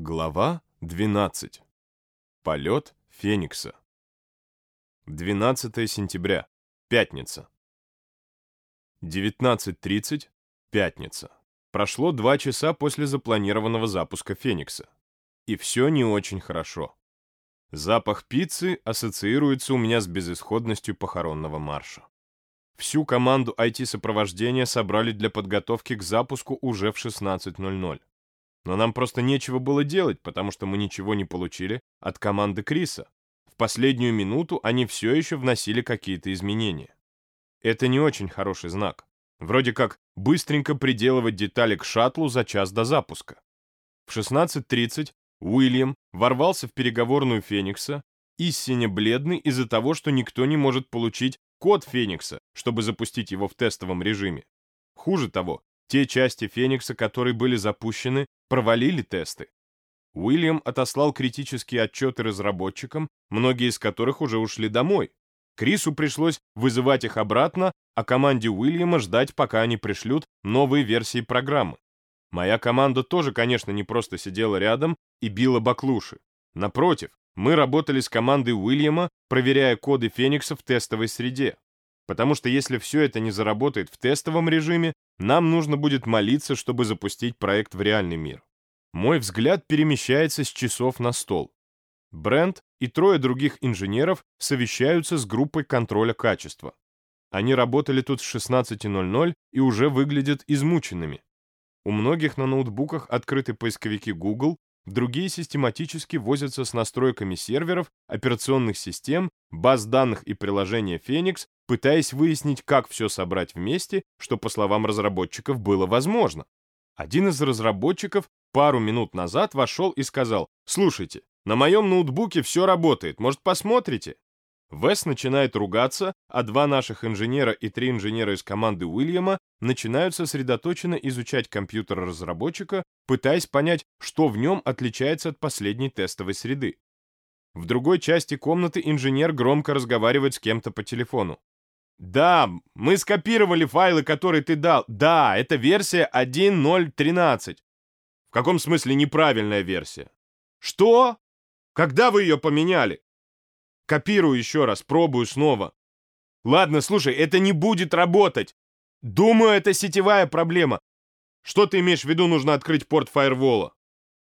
Глава 12. Полет Феникса. 12 сентября. Пятница. 19.30. Пятница. Прошло два часа после запланированного запуска Феникса. И все не очень хорошо. Запах пиццы ассоциируется у меня с безысходностью похоронного марша. Всю команду IT-сопровождения собрали для подготовки к запуску уже в 16.00. Но нам просто нечего было делать, потому что мы ничего не получили от команды Криса. В последнюю минуту они все еще вносили какие-то изменения. Это не очень хороший знак. Вроде как быстренько приделывать детали к шаттлу за час до запуска. В 16.30 Уильям ворвался в переговорную Феникса, истинно бледный из-за того, что никто не может получить код Феникса, чтобы запустить его в тестовом режиме. Хуже того, те части Феникса, которые были запущены, провалили тесты. Уильям отослал критические отчеты разработчикам, многие из которых уже ушли домой. Крису пришлось вызывать их обратно, а команде Уильяма ждать, пока они пришлют новые версии программы. Моя команда тоже, конечно, не просто сидела рядом и била баклуши. Напротив, мы работали с командой Уильяма, проверяя коды Феникса в тестовой среде. Потому что если все это не заработает в тестовом режиме, нам нужно будет молиться, чтобы запустить проект в реальный мир. Мой взгляд перемещается с часов на стол. Брент и трое других инженеров совещаются с группой контроля качества. Они работали тут с 16.00 и уже выглядят измученными. У многих на ноутбуках открыты поисковики Google, другие систематически возятся с настройками серверов, операционных систем, баз данных и приложения Phoenix, пытаясь выяснить, как все собрать вместе, что, по словам разработчиков, было возможно. Один из разработчиков пару минут назад вошел и сказал, «Слушайте, на моем ноутбуке все работает, может, посмотрите?» Вес начинает ругаться, а два наших инженера и три инженера из команды Уильяма начинают сосредоточенно изучать компьютер разработчика, пытаясь понять, что в нем отличается от последней тестовой среды. В другой части комнаты инженер громко разговаривает с кем-то по телефону. Да, мы скопировали файлы, которые ты дал. Да, это версия 1.0.13. В каком смысле неправильная версия? Что? Когда вы ее поменяли? Копирую еще раз, пробую снова. Ладно, слушай, это не будет работать. Думаю, это сетевая проблема. Что ты имеешь в виду, нужно открыть порт фаервола?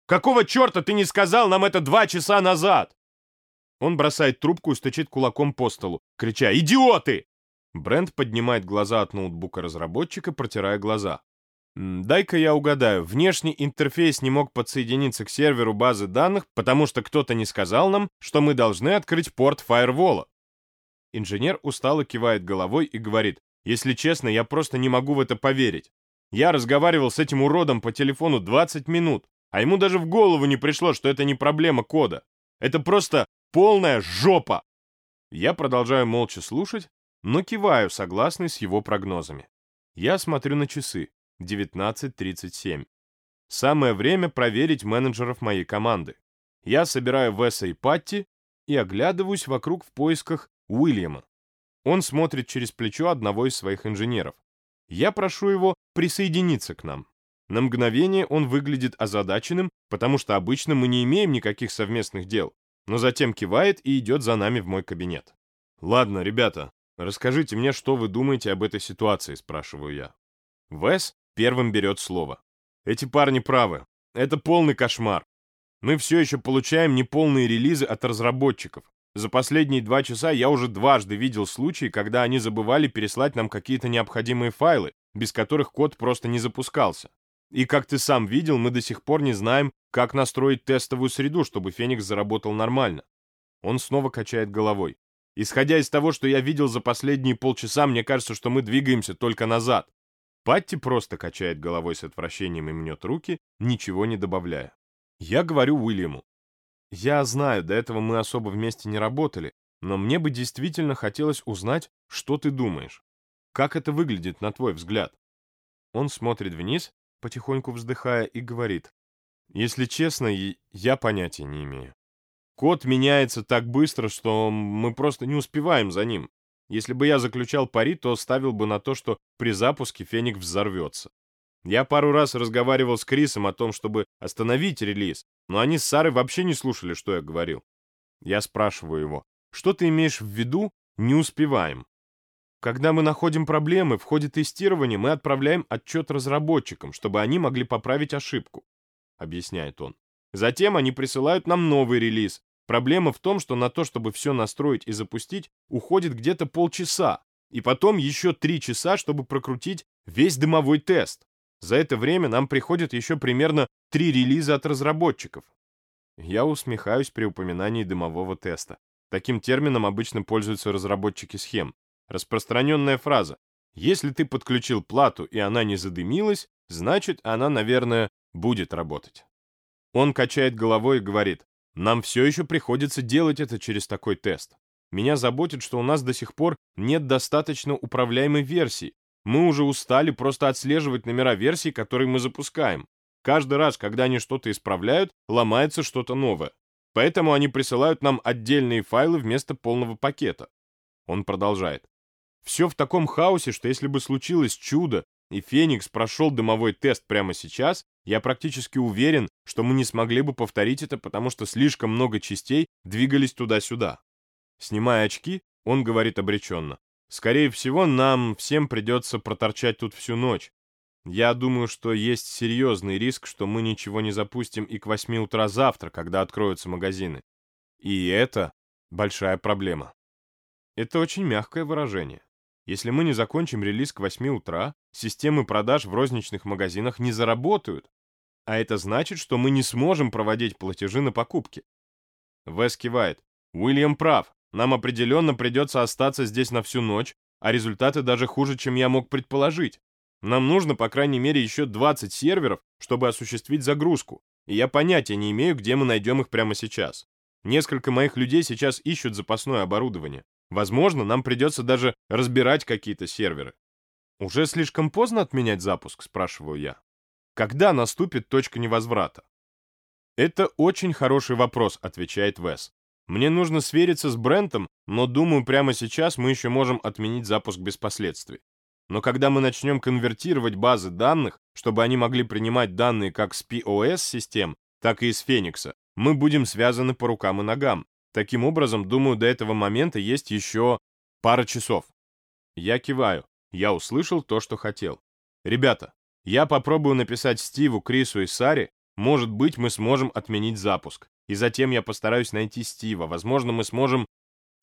Какого черта ты не сказал нам это два часа назад? Он бросает трубку и стучит кулаком по столу, крича «Идиоты! Брент поднимает глаза от ноутбука разработчика, протирая глаза. «Дай-ка я угадаю, внешний интерфейс не мог подсоединиться к серверу базы данных, потому что кто-то не сказал нам, что мы должны открыть порт фаервола». Инженер устало кивает головой и говорит, «Если честно, я просто не могу в это поверить. Я разговаривал с этим уродом по телефону 20 минут, а ему даже в голову не пришло, что это не проблема кода. Это просто полная жопа!» Я продолжаю молча слушать, но киваю, согласный с его прогнозами. Я смотрю на часы. 19.37. Самое время проверить менеджеров моей команды. Я собираю Веса и Патти и оглядываюсь вокруг в поисках Уильяма. Он смотрит через плечо одного из своих инженеров. Я прошу его присоединиться к нам. На мгновение он выглядит озадаченным, потому что обычно мы не имеем никаких совместных дел, но затем кивает и идет за нами в мой кабинет. «Ладно, ребята, «Расскажите мне, что вы думаете об этой ситуации?» – спрашиваю я. Вес первым берет слово. «Эти парни правы. Это полный кошмар. Мы все еще получаем неполные релизы от разработчиков. За последние два часа я уже дважды видел случаи, когда они забывали переслать нам какие-то необходимые файлы, без которых код просто не запускался. И как ты сам видел, мы до сих пор не знаем, как настроить тестовую среду, чтобы Феникс заработал нормально. Он снова качает головой. Исходя из того, что я видел за последние полчаса, мне кажется, что мы двигаемся только назад. Патти просто качает головой с отвращением и мнет руки, ничего не добавляя. Я говорю Уильяму. Я знаю, до этого мы особо вместе не работали, но мне бы действительно хотелось узнать, что ты думаешь. Как это выглядит, на твой взгляд? Он смотрит вниз, потихоньку вздыхая, и говорит. Если честно, я понятия не имею. Код меняется так быстро, что мы просто не успеваем за ним. Если бы я заключал пари, то ставил бы на то, что при запуске Феник взорвется. Я пару раз разговаривал с Крисом о том, чтобы остановить релиз, но они с Сарой вообще не слушали, что я говорил. Я спрашиваю его, что ты имеешь в виду «не успеваем»? Когда мы находим проблемы в ходе тестирования, мы отправляем отчет разработчикам, чтобы они могли поправить ошибку, объясняет он. Затем они присылают нам новый релиз. Проблема в том, что на то, чтобы все настроить и запустить, уходит где-то полчаса, и потом еще три часа, чтобы прокрутить весь дымовой тест. За это время нам приходит еще примерно три релиза от разработчиков. Я усмехаюсь при упоминании дымового теста. Таким термином обычно пользуются разработчики схем. Распространенная фраза. Если ты подключил плату и она не задымилась, значит, она, наверное, будет работать. Он качает головой и говорит, нам все еще приходится делать это через такой тест. Меня заботит, что у нас до сих пор нет достаточно управляемой версии. Мы уже устали просто отслеживать номера версий, которые мы запускаем. Каждый раз, когда они что-то исправляют, ломается что-то новое. Поэтому они присылают нам отдельные файлы вместо полного пакета. Он продолжает. Все в таком хаосе, что если бы случилось чудо, и Феникс прошел дымовой тест прямо сейчас, я практически уверен, что мы не смогли бы повторить это, потому что слишком много частей двигались туда-сюда. Снимая очки, он говорит обреченно. Скорее всего, нам всем придется проторчать тут всю ночь. Я думаю, что есть серьезный риск, что мы ничего не запустим и к 8 утра завтра, когда откроются магазины. И это большая проблема. Это очень мягкое выражение. Если мы не закончим релиз к 8 утра, системы продаж в розничных магазинах не заработают, а это значит, что мы не сможем проводить платежи на покупки. Вес кивает. Уильям прав. Нам определенно придется остаться здесь на всю ночь, а результаты даже хуже, чем я мог предположить. Нам нужно, по крайней мере, еще 20 серверов, чтобы осуществить загрузку, и я понятия не имею, где мы найдем их прямо сейчас. Несколько моих людей сейчас ищут запасное оборудование. Возможно, нам придется даже разбирать какие-то серверы. Уже слишком поздно отменять запуск, спрашиваю я. Когда наступит точка невозврата? Это очень хороший вопрос, отвечает Вес. Мне нужно свериться с Брентом, но думаю, прямо сейчас мы еще можем отменить запуск без последствий. Но когда мы начнем конвертировать базы данных, чтобы они могли принимать данные как с POS-систем, так и из Феникса, мы будем связаны по рукам и ногам. Таким образом, думаю, до этого момента есть еще пара часов. Я киваю. Я услышал то, что хотел. Ребята, я попробую написать Стиву, Крису и Саре. Может быть, мы сможем отменить запуск. И затем я постараюсь найти Стива. Возможно, мы сможем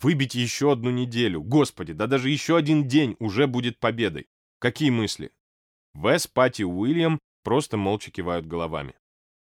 выбить еще одну неделю. Господи, да даже еще один день уже будет победой. Какие мысли? Вес, Патти и Уильям просто молча кивают головами.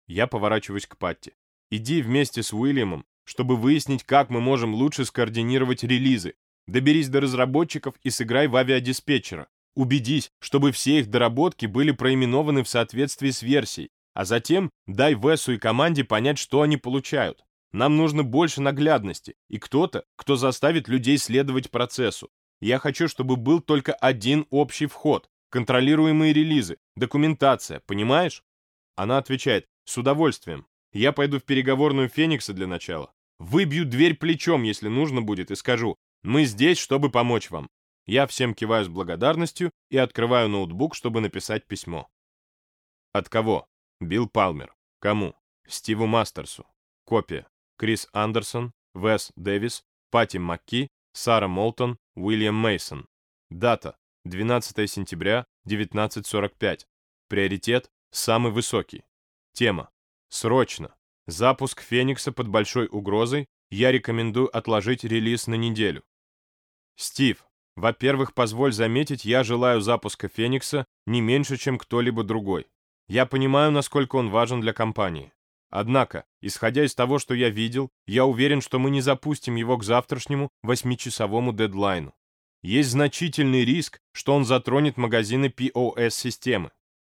Я поворачиваюсь к Патти. Иди вместе с Уильямом чтобы выяснить, как мы можем лучше скоординировать релизы. Доберись до разработчиков и сыграй в авиадиспетчера. Убедись, чтобы все их доработки были проименованы в соответствии с версией, а затем дай Весу и команде понять, что они получают. Нам нужно больше наглядности и кто-то, кто заставит людей следовать процессу. Я хочу, чтобы был только один общий вход, контролируемые релизы, документация, понимаешь? Она отвечает, с удовольствием. Я пойду в переговорную Феникса для начала. Выбью дверь плечом, если нужно будет, и скажу, мы здесь, чтобы помочь вам. Я всем киваю с благодарностью и открываю ноутбук, чтобы написать письмо. От кого? Билл Палмер. Кому? Стиву Мастерсу. Копия. Крис Андерсон, Вес Дэвис, Пати Макки, Сара Молтон, Уильям Мейсон. Дата. 12 сентября, 1945. Приоритет. Самый высокий. Тема. Срочно. Запуск Феникса под большой угрозой. Я рекомендую отложить релиз на неделю. Стив, во-первых, позволь заметить, я желаю запуска Феникса не меньше, чем кто-либо другой. Я понимаю, насколько он важен для компании. Однако, исходя из того, что я видел, я уверен, что мы не запустим его к завтрашнему восьмичасовому дедлайну. Есть значительный риск, что он затронет магазины POS-системы.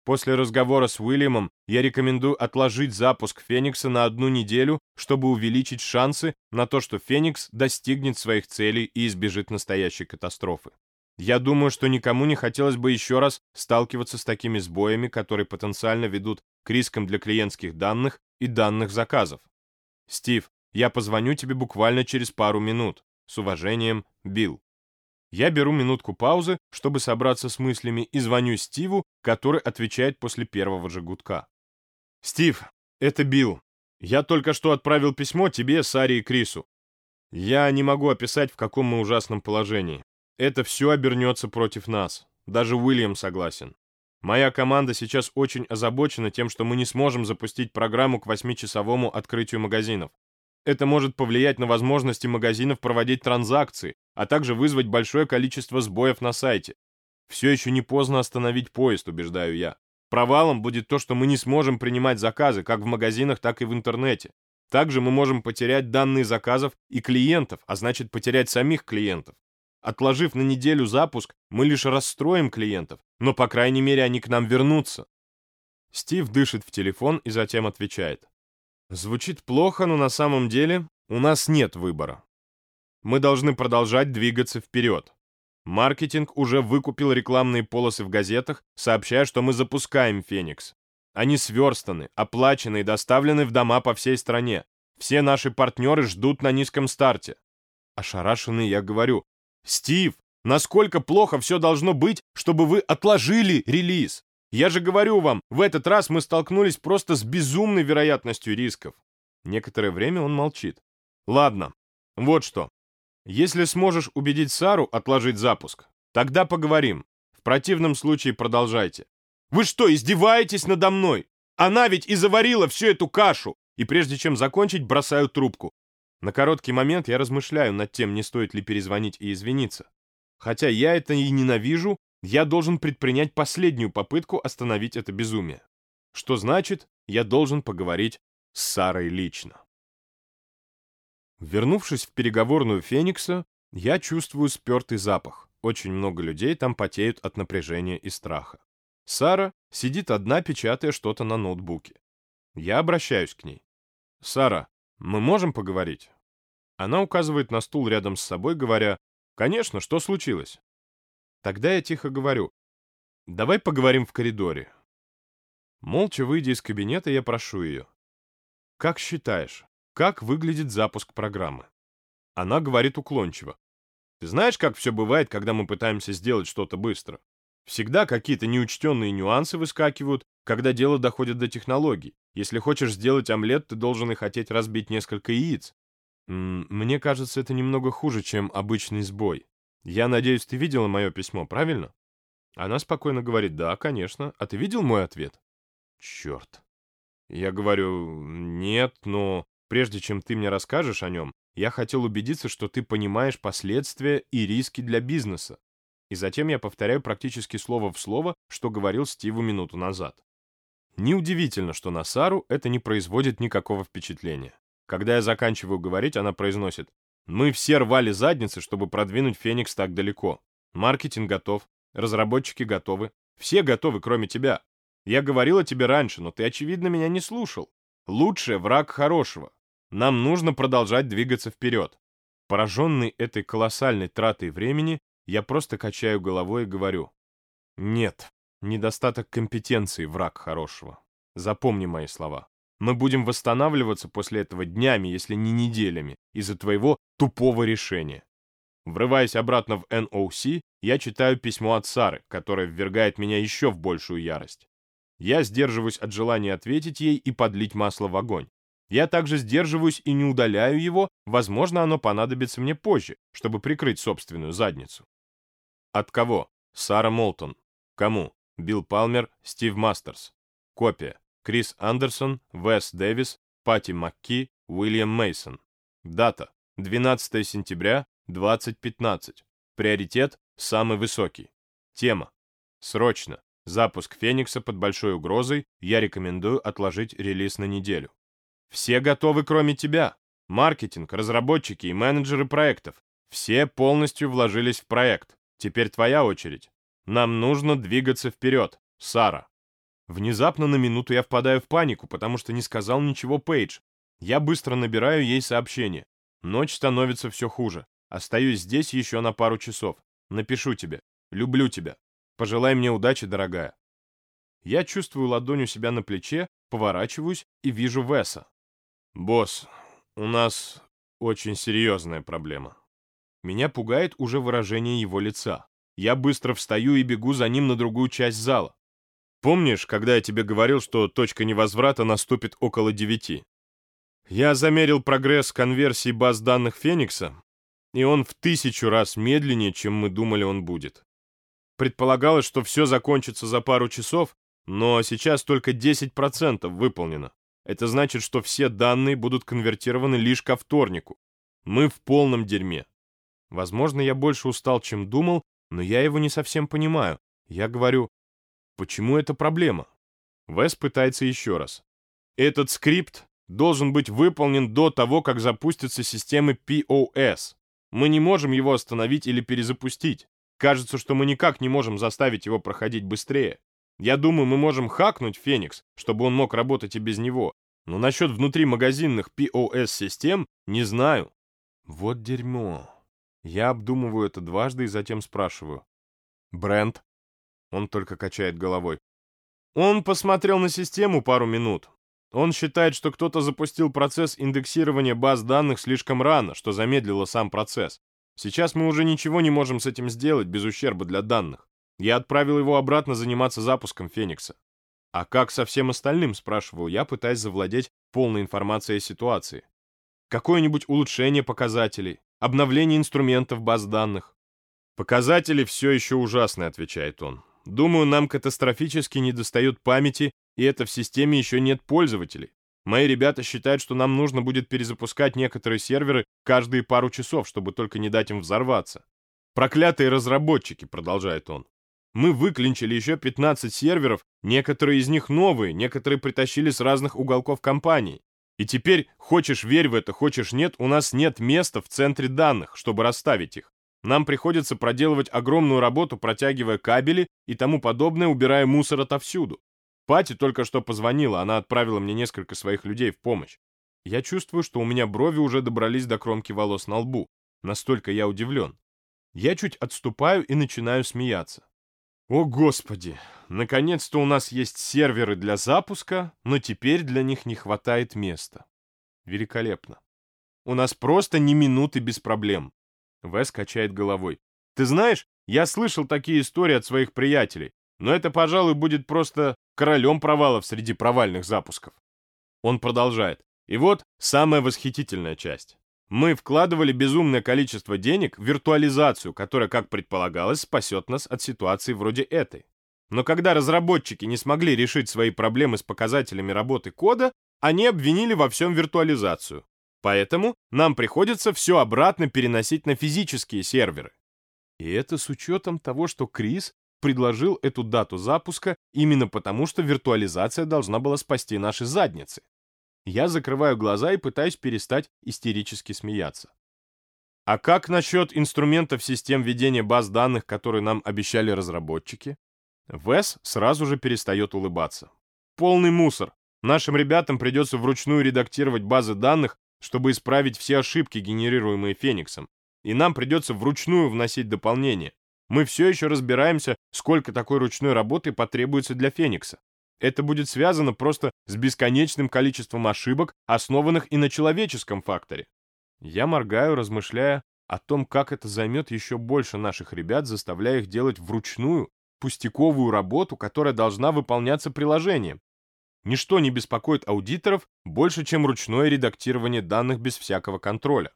После разговора с Уильямом я рекомендую отложить запуск Феникса на одну неделю, чтобы увеличить шансы на то, что Феникс достигнет своих целей и избежит настоящей катастрофы. Я думаю, что никому не хотелось бы еще раз сталкиваться с такими сбоями, которые потенциально ведут к рискам для клиентских данных и данных заказов. Стив, я позвоню тебе буквально через пару минут. С уважением, Билл. Я беру минутку паузы, чтобы собраться с мыслями, и звоню Стиву, который отвечает после первого же гудка. «Стив, это Билл. Я только что отправил письмо тебе, Саре и Крису. Я не могу описать, в каком мы ужасном положении. Это все обернется против нас. Даже Уильям согласен. Моя команда сейчас очень озабочена тем, что мы не сможем запустить программу к восьмичасовому открытию магазинов. Это может повлиять на возможности магазинов проводить транзакции, а также вызвать большое количество сбоев на сайте. Все еще не поздно остановить поезд, убеждаю я. Провалом будет то, что мы не сможем принимать заказы как в магазинах, так и в интернете. Также мы можем потерять данные заказов и клиентов, а значит потерять самих клиентов. Отложив на неделю запуск, мы лишь расстроим клиентов, но, по крайней мере, они к нам вернутся. Стив дышит в телефон и затем отвечает. Звучит плохо, но на самом деле у нас нет выбора. Мы должны продолжать двигаться вперед. Маркетинг уже выкупил рекламные полосы в газетах, сообщая, что мы запускаем «Феникс». Они сверстаны, оплачены и доставлены в дома по всей стране. Все наши партнеры ждут на низком старте. Ошарашенный я говорю, «Стив, насколько плохо все должно быть, чтобы вы отложили релиз? Я же говорю вам, в этот раз мы столкнулись просто с безумной вероятностью рисков. Некоторое время он молчит. Ладно, вот что. Если сможешь убедить Сару отложить запуск, тогда поговорим. В противном случае продолжайте. Вы что, издеваетесь надо мной? Она ведь и заварила всю эту кашу. И прежде чем закончить, бросаю трубку. На короткий момент я размышляю над тем, не стоит ли перезвонить и извиниться. Хотя я это и ненавижу, я должен предпринять последнюю попытку остановить это безумие. Что значит, я должен поговорить с Сарой лично. Вернувшись в переговорную Феникса, я чувствую спертый запах. Очень много людей там потеют от напряжения и страха. Сара сидит одна, печатая что-то на ноутбуке. Я обращаюсь к ней. «Сара, мы можем поговорить?» Она указывает на стул рядом с собой, говоря, «Конечно, что случилось?» Тогда я тихо говорю, «Давай поговорим в коридоре». Молча выйдя из кабинета, я прошу ее, «Как считаешь, как выглядит запуск программы?» Она говорит уклончиво, «Ты знаешь, как все бывает, когда мы пытаемся сделать что-то быстро? Всегда какие-то неучтенные нюансы выскакивают, когда дело доходит до технологий. Если хочешь сделать омлет, ты должен и хотеть разбить несколько яиц. Мне кажется, это немного хуже, чем обычный сбой. «Я надеюсь, ты видела мое письмо, правильно?» Она спокойно говорит, «Да, конечно. А ты видел мой ответ?» «Черт». Я говорю, «Нет, но прежде чем ты мне расскажешь о нем, я хотел убедиться, что ты понимаешь последствия и риски для бизнеса. И затем я повторяю практически слово в слово, что говорил Стиву минуту назад. Неудивительно, что на Сару это не производит никакого впечатления. Когда я заканчиваю говорить, она произносит мы все рвали задницы, чтобы продвинуть Феникс так далеко. Маркетинг готов, разработчики готовы. Все готовы, кроме тебя. Я говорил о тебе раньше, но ты, очевидно, меня не слушал. Лучшее враг хорошего. Нам нужно продолжать двигаться вперед. Пораженный этой колоссальной тратой времени, я просто качаю головой и говорю. Нет, недостаток компетенции враг хорошего. Запомни мои слова. Мы будем восстанавливаться после этого днями, если не неделями, из-за твоего тупого решения. Врываясь обратно в NOC, я читаю письмо от Сары, которое ввергает меня еще в большую ярость. Я сдерживаюсь от желания ответить ей и подлить масло в огонь. Я также сдерживаюсь и не удаляю его, возможно, оно понадобится мне позже, чтобы прикрыть собственную задницу. От кого? Сара Молтон. Кому? Билл Палмер, Стив Мастерс. Копия. Крис Андерсон, Вес Дэвис, Пати Макки, Уильям Мейсон. Дата 12 сентября 2015. Приоритет самый высокий. Тема. Срочно. Запуск Феникса под большой угрозой. Я рекомендую отложить релиз на неделю. Все готовы, кроме тебя. Маркетинг, разработчики и менеджеры проектов. Все полностью вложились в проект. Теперь твоя очередь. Нам нужно двигаться вперед. Сара. Внезапно на минуту я впадаю в панику, потому что не сказал ничего Пейдж. Я быстро набираю ей сообщение. Ночь становится все хуже. Остаюсь здесь еще на пару часов. Напишу тебе. Люблю тебя. Пожелай мне удачи, дорогая. Я чувствую ладонь у себя на плече, поворачиваюсь и вижу Веса. «Босс, у нас очень серьезная проблема». Меня пугает уже выражение его лица. Я быстро встаю и бегу за ним на другую часть зала. Помнишь, когда я тебе говорил, что точка невозврата наступит около девяти? Я замерил прогресс конверсии баз данных Феникса, и он в тысячу раз медленнее, чем мы думали он будет. Предполагалось, что все закончится за пару часов, но сейчас только 10% выполнено. Это значит, что все данные будут конвертированы лишь ко вторнику. Мы в полном дерьме. Возможно, я больше устал, чем думал, но я его не совсем понимаю. Я говорю, почему это проблема? Вес пытается еще раз. Этот скрипт должен быть выполнен до того, как запустятся системы POS. Мы не можем его остановить или перезапустить. Кажется, что мы никак не можем заставить его проходить быстрее. Я думаю, мы можем хакнуть Феникс, чтобы он мог работать и без него. Но насчет внутримагазинных POS-систем не знаю. Вот дерьмо. Я обдумываю это дважды и затем спрашиваю. Брент? Он только качает головой. Он посмотрел на систему пару минут. Он считает, что кто-то запустил процесс индексирования баз данных слишком рано, что замедлило сам процесс. Сейчас мы уже ничего не можем с этим сделать без ущерба для данных. Я отправил его обратно заниматься запуском Феникса. А как со всем остальным, спрашиваю я, пытаясь завладеть полной информацией о ситуации. Какое-нибудь улучшение показателей, обновление инструментов баз данных. Показатели все еще ужасны, отвечает он. Думаю, нам катастрофически недостает памяти, и это в системе еще нет пользователей. Мои ребята считают, что нам нужно будет перезапускать некоторые серверы каждые пару часов, чтобы только не дать им взорваться. Проклятые разработчики, продолжает он. Мы выклинчили еще 15 серверов, некоторые из них новые, некоторые притащили с разных уголков компании. И теперь, хочешь верь в это, хочешь нет, у нас нет места в центре данных, чтобы расставить их. Нам приходится проделывать огромную работу, протягивая кабели и тому подобное, убирая мусор отовсюду. Пати только что позвонила, она отправила мне несколько своих людей в помощь. Я чувствую, что у меня брови уже добрались до кромки волос на лбу. Настолько я удивлен. Я чуть отступаю и начинаю смеяться. О, Господи! Наконец-то у нас есть серверы для запуска, но теперь для них не хватает места. Великолепно. У нас просто ни минуты без проблем. Вес качает головой. Ты знаешь, я слышал такие истории от своих приятелей, но это, пожалуй, будет просто королем провалов среди провальных запусков. Он продолжает. И вот самая восхитительная часть. Мы вкладывали безумное количество денег в виртуализацию, которая, как предполагалось, спасет нас от ситуации вроде этой. Но когда разработчики не смогли решить свои проблемы с показателями работы кода, они обвинили во всем виртуализацию. Поэтому нам приходится все обратно переносить на физические серверы. И это с учетом того, что Крис предложил эту дату запуска именно потому, что виртуализация должна была спасти наши задницы. Я закрываю глаза и пытаюсь перестать истерически смеяться. А как насчет инструментов систем ведения баз данных, которые нам обещали разработчики? Вес сразу же перестает улыбаться. Полный мусор. Нашим ребятам придется вручную редактировать базы данных, чтобы исправить все ошибки, генерируемые Фениксом. И нам придется вручную вносить дополнения. Мы все еще разбираемся, сколько такой ручной работы потребуется для Феникса. Это будет связано просто с бесконечным количеством ошибок, основанных и на человеческом факторе. Я моргаю, размышляя о том, как это займет еще больше наших ребят, заставляя их делать вручную пустяковую работу, которая должна выполняться приложением. Ничто не беспокоит аудиторов больше, чем ручное редактирование данных без всякого контроля.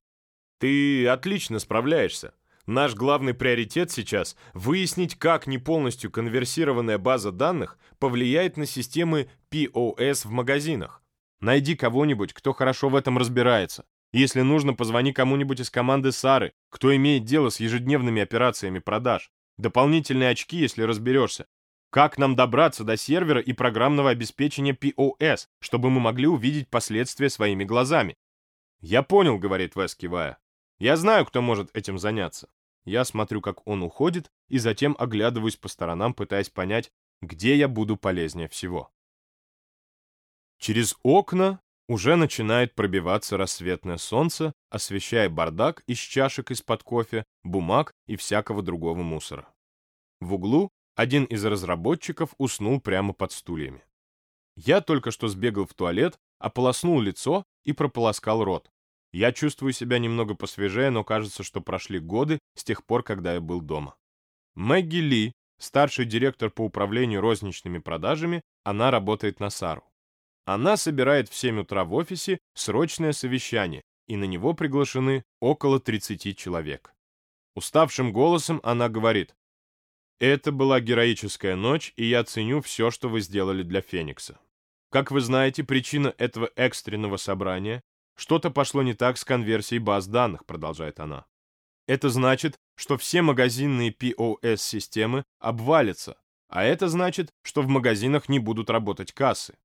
Ты отлично справляешься. Наш главный приоритет сейчас – выяснить, как не полностью конверсированная база данных повлияет на системы POS в магазинах. Найди кого-нибудь, кто хорошо в этом разбирается. Если нужно, позвони кому-нибудь из команды Сары, кто имеет дело с ежедневными операциями продаж. Дополнительные очки, если разберешься. Как нам добраться до сервера и программного обеспечения POS, чтобы мы могли увидеть последствия своими глазами? «Я понял», — говорит Вес, кивая. «Я знаю, кто может этим заняться». Я смотрю, как он уходит, и затем оглядываюсь по сторонам, пытаясь понять, где я буду полезнее всего. Через окна уже начинает пробиваться рассветное солнце, освещая бардак из чашек из-под кофе, бумаг и всякого другого мусора. В углу один из разработчиков уснул прямо под стульями. Я только что сбегал в туалет, ополоснул лицо и прополоскал рот. Я чувствую себя немного посвежее, но кажется, что прошли годы с тех пор, когда я был дома. Мэгги Ли, старший директор по управлению розничными продажами, она работает на Сару. Она собирает в 7 утра в офисе срочное совещание, и на него приглашены около 30 человек. Уставшим голосом она говорит, «Это была героическая ночь, и я ценю все, что вы сделали для Феникса. Как вы знаете, причина этого экстренного собрания — что-то пошло не так с конверсией баз данных», продолжает она. Это значит, что все магазинные POS-системы обвалятся, а это значит, что в магазинах не будут работать кассы.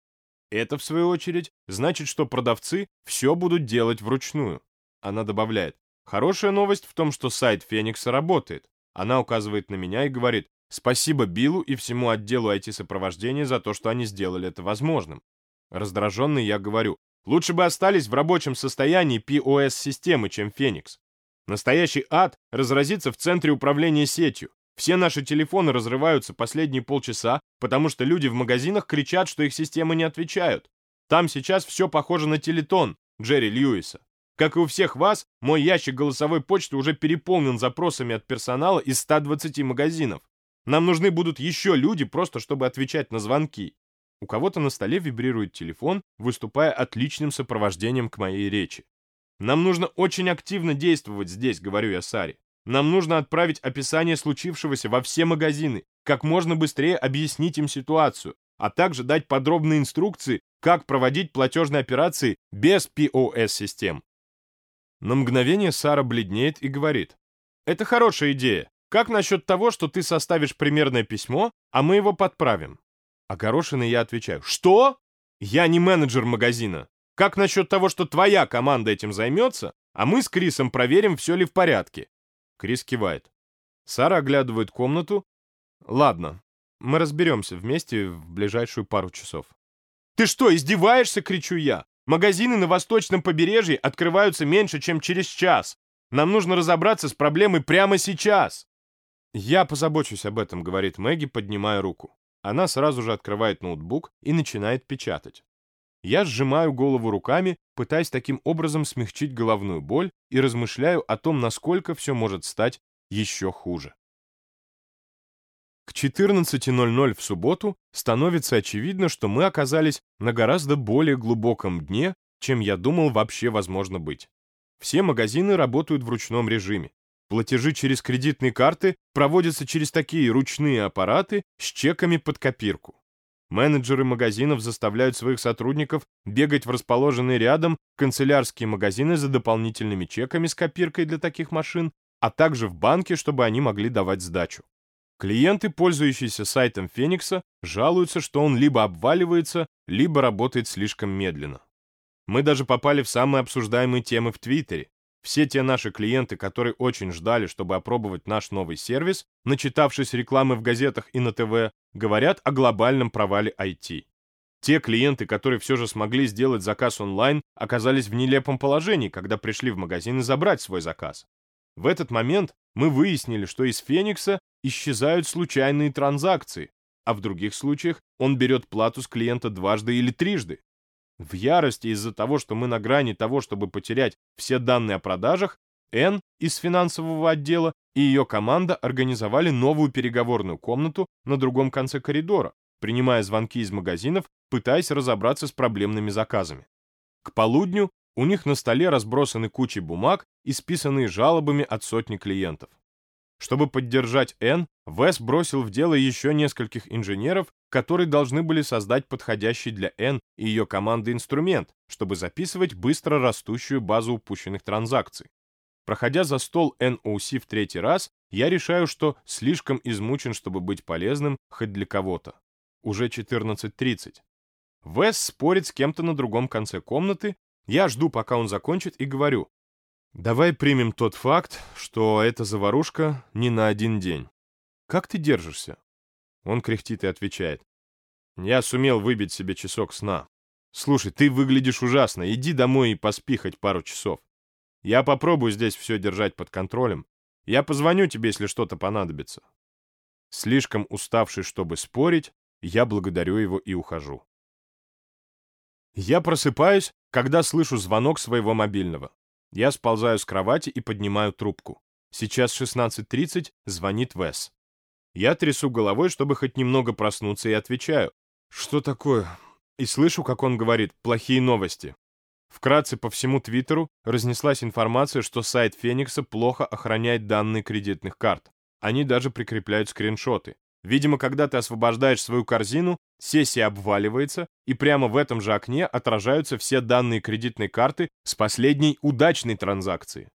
Это, в свою очередь, значит, что продавцы все будут делать вручную. Она добавляет, Хорошая новость в том, что сайт Феникса работает. Она указывает на меня и говорит, спасибо Биллу и всему отделу IT-сопровождения за то, что они сделали это возможным. Раздраженный я говорю, лучше бы остались в рабочем состоянии POS-системы, чем Феникс. Настоящий ад разразится в центре управления сетью. Все наши телефоны разрываются последние полчаса, потому что люди в магазинах кричат, что их системы не отвечают. Там сейчас все похоже на телетон Джерри Льюиса. Как и у всех вас, мой ящик голосовой почты уже переполнен запросами от персонала из 120 магазинов. Нам нужны будут еще люди, просто чтобы отвечать на звонки. У кого-то на столе вибрирует телефон, выступая отличным сопровождением к моей речи. Нам нужно очень активно действовать здесь, говорю я Саре. Нам нужно отправить описание случившегося во все магазины, как можно быстрее объяснить им ситуацию, а также дать подробные инструкции, как проводить платежные операции без POS-систем. На мгновение Сара бледнеет и говорит. «Это хорошая идея. Как насчет того, что ты составишь примерное письмо, а мы его подправим?» Огорошенный я отвечаю. «Что? Я не менеджер магазина. Как насчет того, что твоя команда этим займется, а мы с Крисом проверим, все ли в порядке?» Крис кивает. Сара оглядывает комнату. «Ладно, мы разберемся вместе в ближайшую пару часов». «Ты что, издеваешься?» — кричу я. Магазины на восточном побережье открываются меньше, чем через час. Нам нужно разобраться с проблемой прямо сейчас. Я позабочусь об этом, говорит Мэгги, поднимая руку. Она сразу же открывает ноутбук и начинает печатать. Я сжимаю голову руками, пытаясь таким образом смягчить головную боль и размышляю о том, насколько все может стать еще хуже. К 14.00 в субботу становится очевидно, что мы оказались на гораздо более глубоком дне, чем я думал вообще возможно быть. Все магазины работают в ручном режиме. Платежи через кредитные карты проводятся через такие ручные аппараты с чеками под копирку. Менеджеры магазинов заставляют своих сотрудников бегать в расположенные рядом канцелярские магазины за дополнительными чеками с копиркой для таких машин, а также в банки, чтобы они могли давать сдачу. Клиенты, пользующиеся сайтом Феникса, жалуются, что он либо обваливается, либо работает слишком медленно. Мы даже попали в самые обсуждаемые темы в Твиттере. Все те наши клиенты, которые очень ждали, чтобы опробовать наш новый сервис, начитавшись рекламы в газетах и на ТВ, говорят о глобальном провале IT. Те клиенты, которые все же смогли сделать заказ онлайн, оказались в нелепом положении, когда пришли в магазин и забрать свой заказ. В этот момент мы выяснили, что из Феникса исчезают случайные транзакции, а в других случаях он берет плату с клиента дважды или трижды. В ярости из-за того, что мы на грани того, чтобы потерять все данные о продажах, Н из финансового отдела и ее команда организовали новую переговорную комнату на другом конце коридора, принимая звонки из магазинов, пытаясь разобраться с проблемными заказами. К полудню у них на столе разбросаны кучи бумаг, исписанные жалобами от сотни клиентов. Чтобы поддержать Н, Вес бросил в дело еще нескольких инженеров, которые должны были создать подходящий для Н и ее команды инструмент, чтобы записывать быстро растущую базу упущенных транзакций. Проходя за стол NOC в третий раз, я решаю, что слишком измучен, чтобы быть полезным хоть для кого-то. Уже 14.30. Вес спорит с кем-то на другом конце комнаты, я жду, пока он закончит, и говорю, давай примем тот факт, что эта заварушка не на один день. Как ты держишься? Он кряхтит и отвечает. Я сумел выбить себе часок сна. Слушай, ты выглядишь ужасно, иди домой и поспи хоть пару часов. Я попробую здесь все держать под контролем. Я позвоню тебе, если что-то понадобится. Слишком уставший, чтобы спорить, я благодарю его и ухожу. Я просыпаюсь, когда слышу звонок своего мобильного. Я сползаю с кровати и поднимаю трубку. Сейчас 16.30, звонит Вес. Я трясу головой, чтобы хоть немного проснуться, и отвечаю. Что такое? И слышу, как он говорит «плохие новости». Вкратце по всему Твиттеру разнеслась информация, что сайт Феникса плохо охраняет данные кредитных карт. Они даже прикрепляют скриншоты. Видимо, когда ты освобождаешь свою корзину, сессия обваливается, и прямо в этом же окне отражаются все данные кредитной карты с последней удачной транзакции.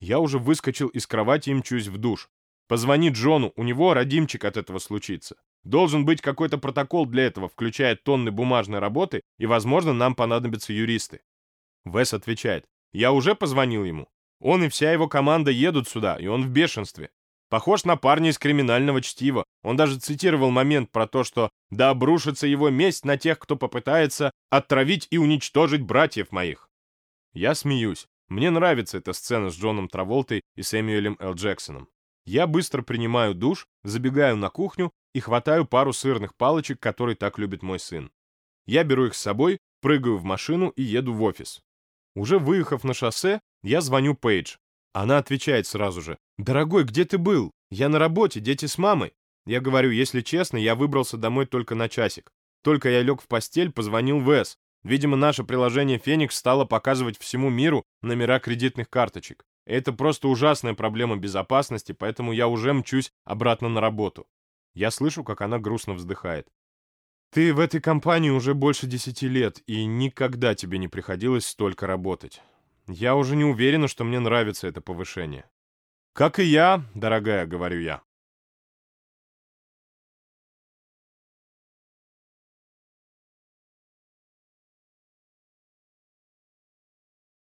Я уже выскочил из кровати и мчусь в душ. Позвони Джону, у него родимчик от этого случится. Должен быть какой-то протокол для этого, включая тонны бумажной работы, и, возможно, нам понадобятся юристы. Вес отвечает. Я уже позвонил ему. Он и вся его команда едут сюда, и он в бешенстве. Похож на парня из криминального чтива. Он даже цитировал момент про то, что «да обрушится его месть на тех, кто попытается отравить и уничтожить братьев моих». Я смеюсь. Мне нравится эта сцена с Джоном Траволтой и Сэмюэлем Л. Джексоном. Я быстро принимаю душ, забегаю на кухню и хватаю пару сырных палочек, которые так любит мой сын. Я беру их с собой, прыгаю в машину и еду в офис. Уже выехав на шоссе, я звоню Пейдж. Она отвечает сразу же. «Дорогой, где ты был? Я на работе, дети с мамой». Я говорю, если честно, я выбрался домой только на часик. Только я лег в постель, позвонил Вес. Видимо, наше приложение «Феникс» стало показывать всему миру номера кредитных карточек. Это просто ужасная проблема безопасности, поэтому я уже мчусь обратно на работу. Я слышу, как она грустно вздыхает. Ты в этой компании уже больше десяти лет, и никогда тебе не приходилось столько работать. Я уже не уверена, что мне нравится это повышение. «Как и я, дорогая», — говорю я.